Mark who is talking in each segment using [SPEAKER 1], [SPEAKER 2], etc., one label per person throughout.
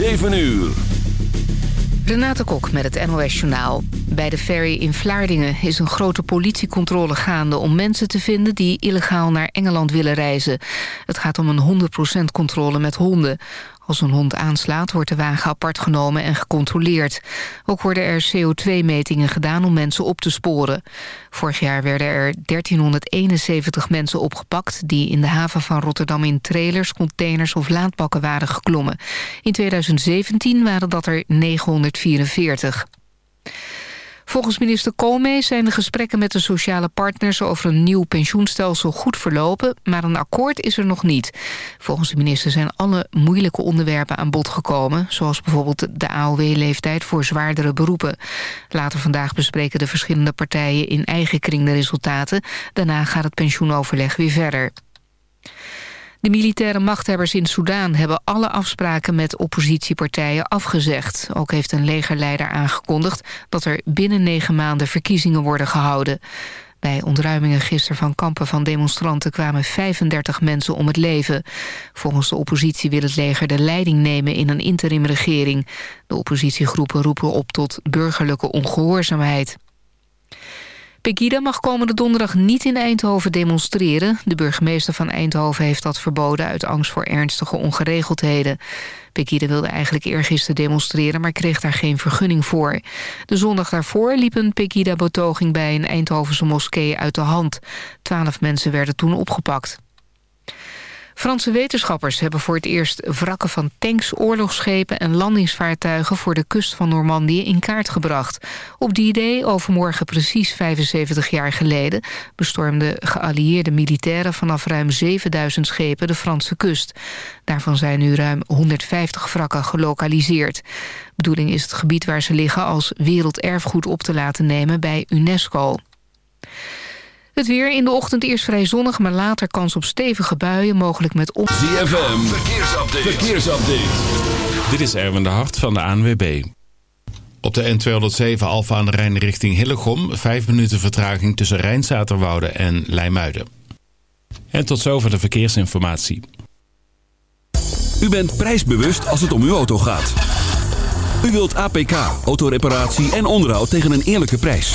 [SPEAKER 1] 7 uur.
[SPEAKER 2] Renate Kok met het NOS Journaal. Bij de ferry in Vlaardingen is een grote politiecontrole gaande... om mensen te vinden die illegaal naar Engeland willen reizen. Het gaat om een 100% controle met honden. Als een hond aanslaat, wordt de wagen apart genomen en gecontroleerd. Ook worden er CO2-metingen gedaan om mensen op te sporen. Vorig jaar werden er 1371 mensen opgepakt... die in de haven van Rotterdam in trailers, containers of laadbakken waren geklommen. In 2017 waren dat er 944. Volgens minister Koolmees zijn de gesprekken met de sociale partners... over een nieuw pensioenstelsel goed verlopen, maar een akkoord is er nog niet. Volgens de minister zijn alle moeilijke onderwerpen aan bod gekomen... zoals bijvoorbeeld de AOW-leeftijd voor zwaardere beroepen. Later vandaag bespreken de verschillende partijen in eigen kring de resultaten. Daarna gaat het pensioenoverleg weer verder. De militaire machthebbers in Soedan hebben alle afspraken met oppositiepartijen afgezegd. Ook heeft een legerleider aangekondigd dat er binnen negen maanden verkiezingen worden gehouden. Bij ontruimingen gisteren van kampen van demonstranten kwamen 35 mensen om het leven. Volgens de oppositie wil het leger de leiding nemen in een interimregering. De oppositiegroepen roepen op tot burgerlijke ongehoorzaamheid. Pegida mag komende donderdag niet in Eindhoven demonstreren. De burgemeester van Eindhoven heeft dat verboden... uit angst voor ernstige ongeregeldheden. Pegida wilde eigenlijk eergisteren demonstreren... maar kreeg daar geen vergunning voor. De zondag daarvoor liep een Pegida-betoging... bij een Eindhovense moskee uit de hand. Twaalf mensen werden toen opgepakt. Franse wetenschappers hebben voor het eerst wrakken van tanks, oorlogsschepen en landingsvaartuigen voor de kust van Normandië in kaart gebracht. Op die idee, overmorgen precies 75 jaar geleden, bestormden geallieerde militairen vanaf ruim 7000 schepen de Franse kust. Daarvan zijn nu ruim 150 wrakken gelokaliseerd. Bedoeling is het gebied waar ze liggen als werelderfgoed op te laten nemen bij UNESCO. Het weer in de ochtend eerst vrij zonnig, maar later kans op stevige buien, mogelijk met op...
[SPEAKER 1] ZFM, verkeersupdate. verkeersupdate.
[SPEAKER 3] Dit is Erwin de Hart van de ANWB. Op de N207 Alfa aan de Rijn richting Hillegom... vijf minuten vertraging tussen Rijnzaterwoude en Leimuiden. En tot zover de verkeersinformatie.
[SPEAKER 1] U bent prijsbewust als het om uw auto gaat. U wilt APK, autoreparatie en onderhoud tegen een eerlijke prijs.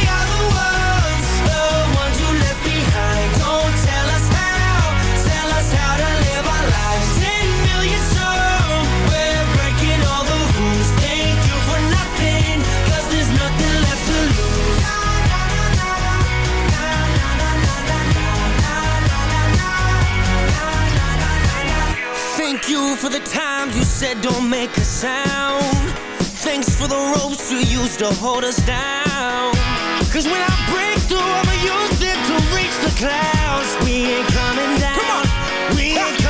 [SPEAKER 4] you for the times you said don't make a sound. Thanks for the ropes you used to hold us down. Cause when I break through, I'ma use them to reach the clouds. We ain't coming down. Come on. We ain't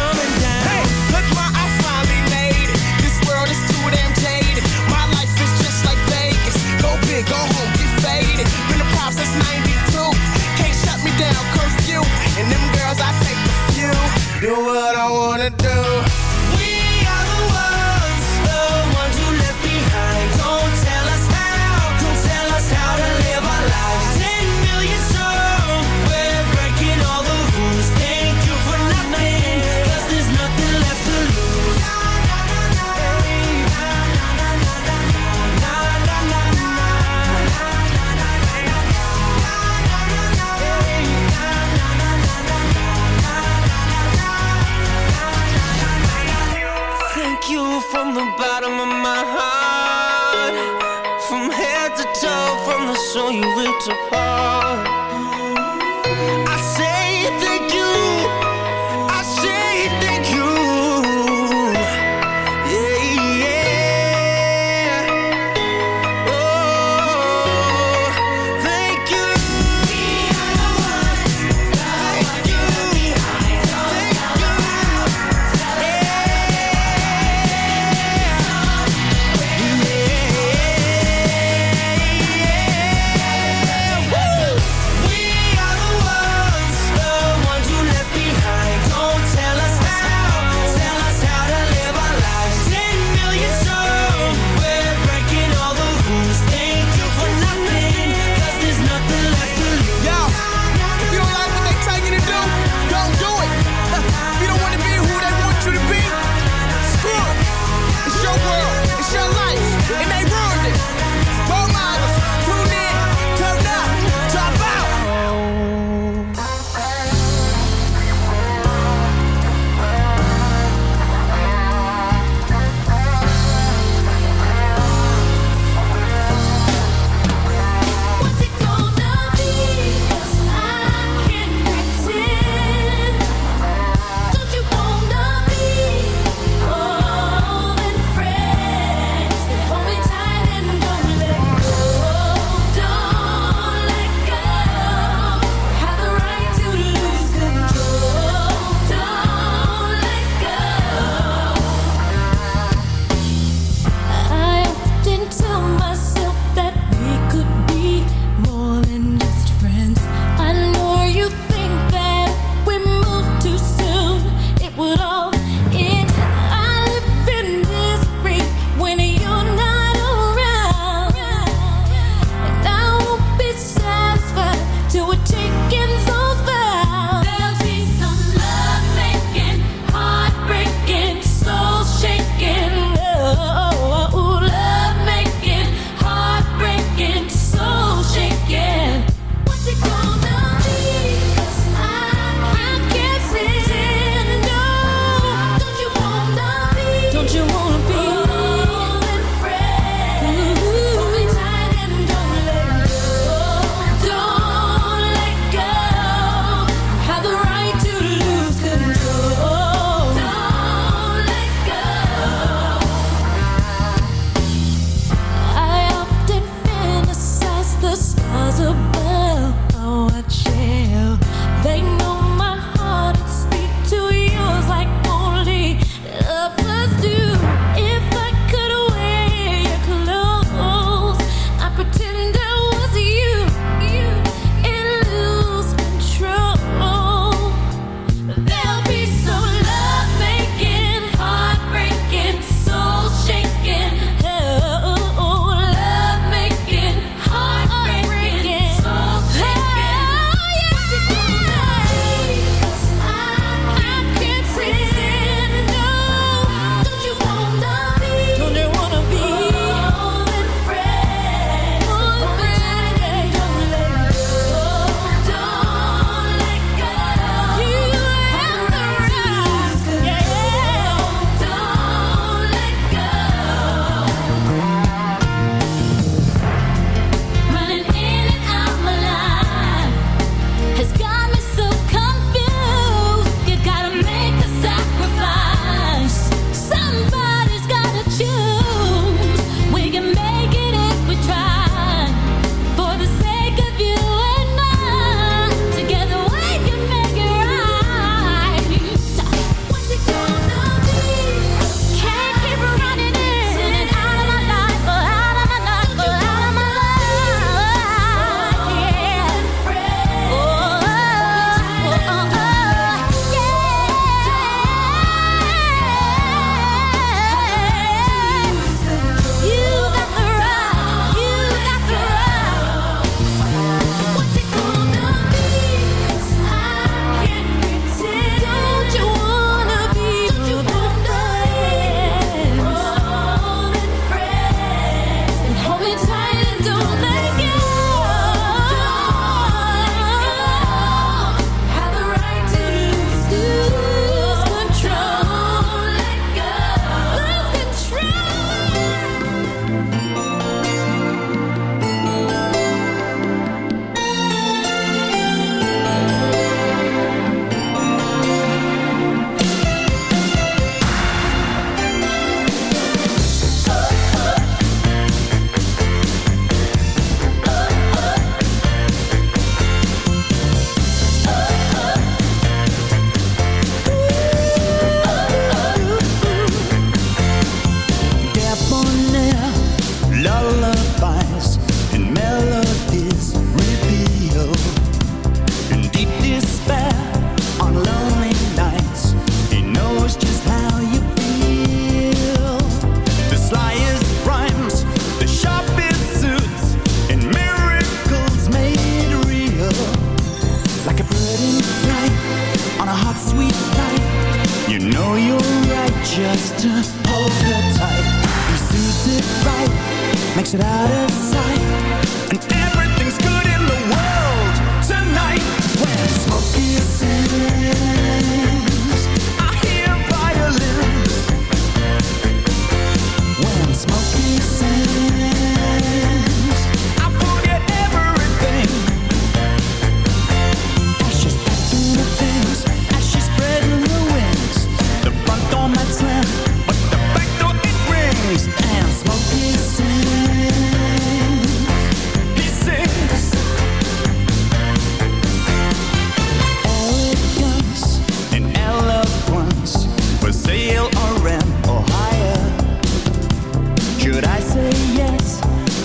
[SPEAKER 5] yes?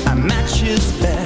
[SPEAKER 5] A match his best.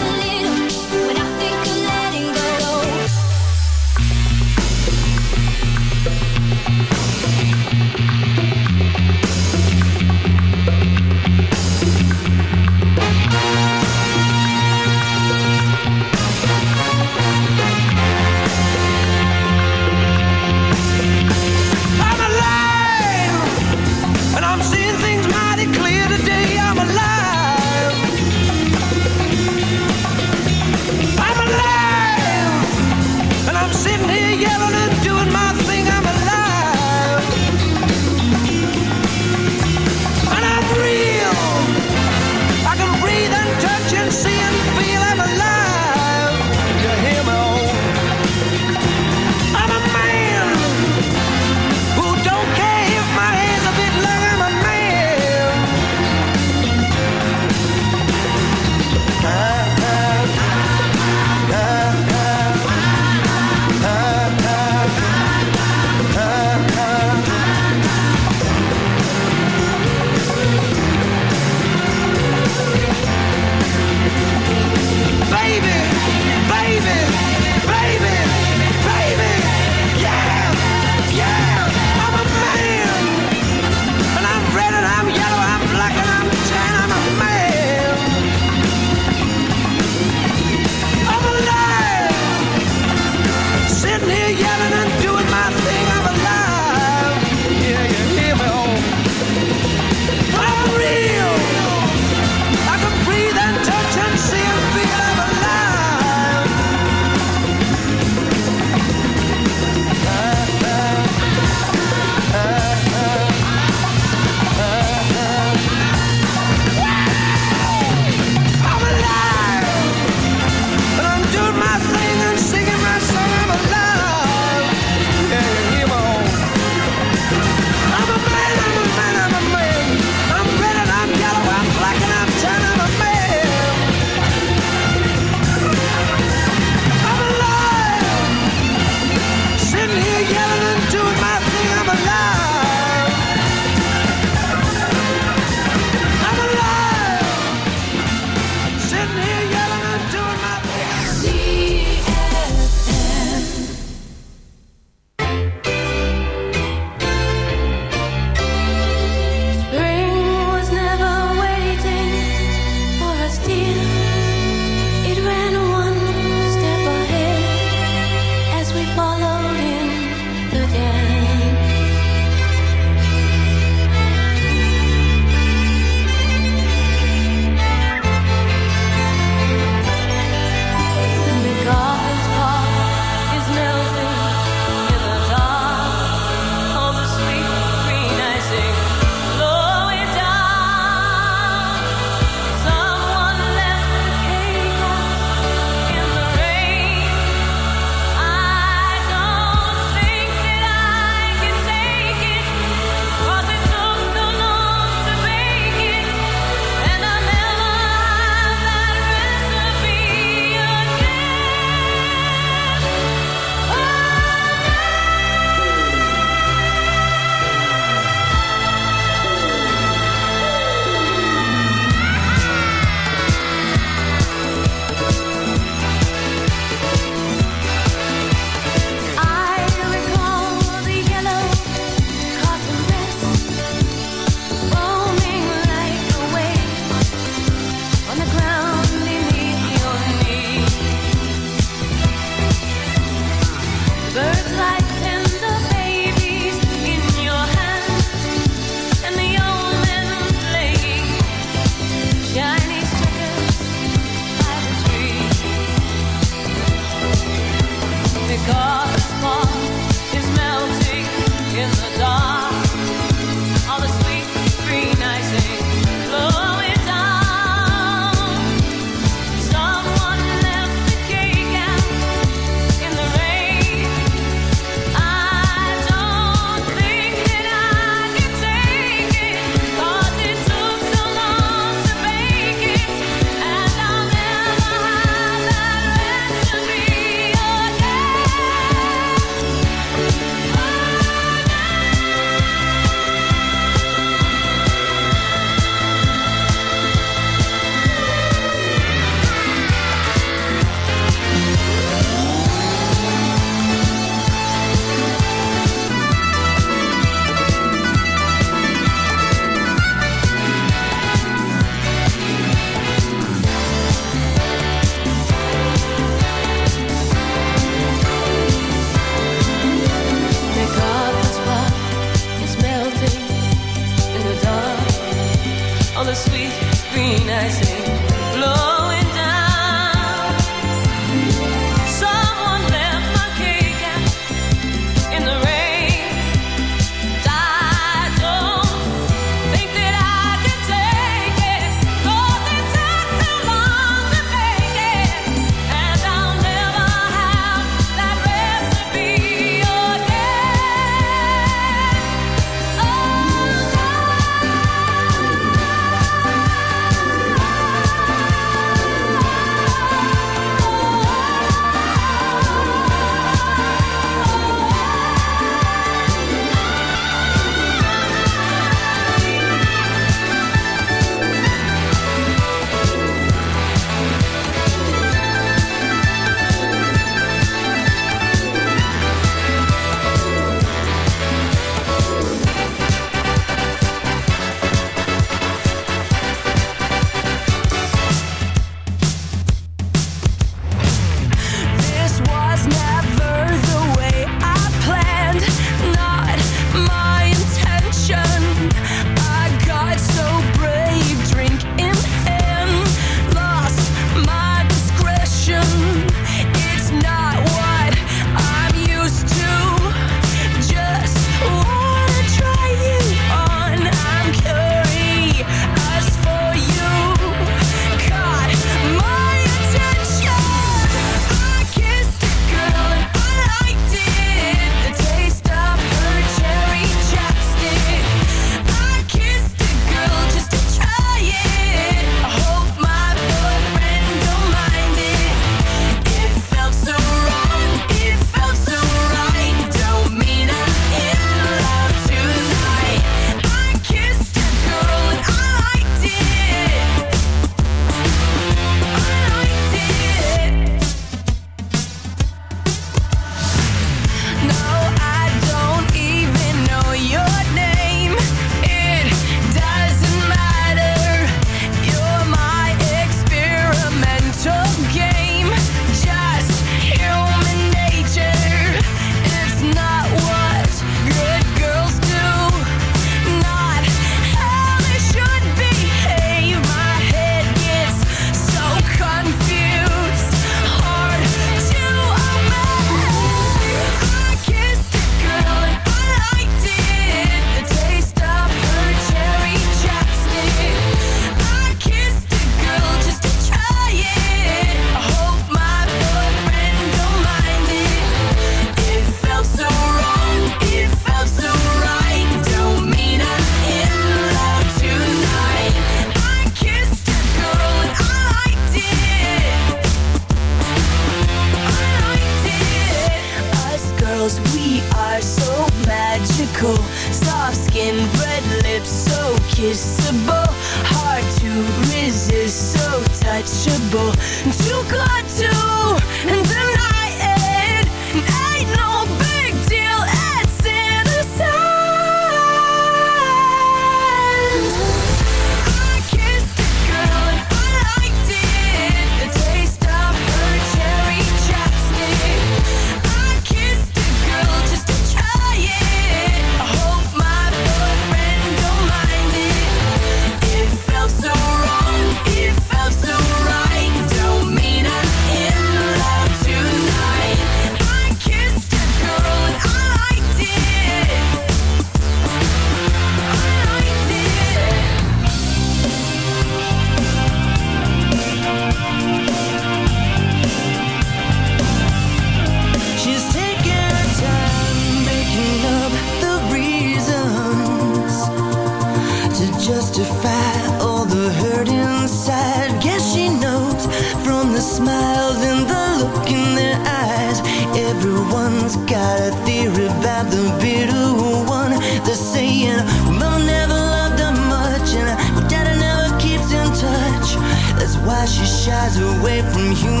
[SPEAKER 6] has got a
[SPEAKER 7] theory about the bitter one. They're saying, well, Mama never loved her much, and well, Daddy never keeps in touch. That's why she shies away from humans.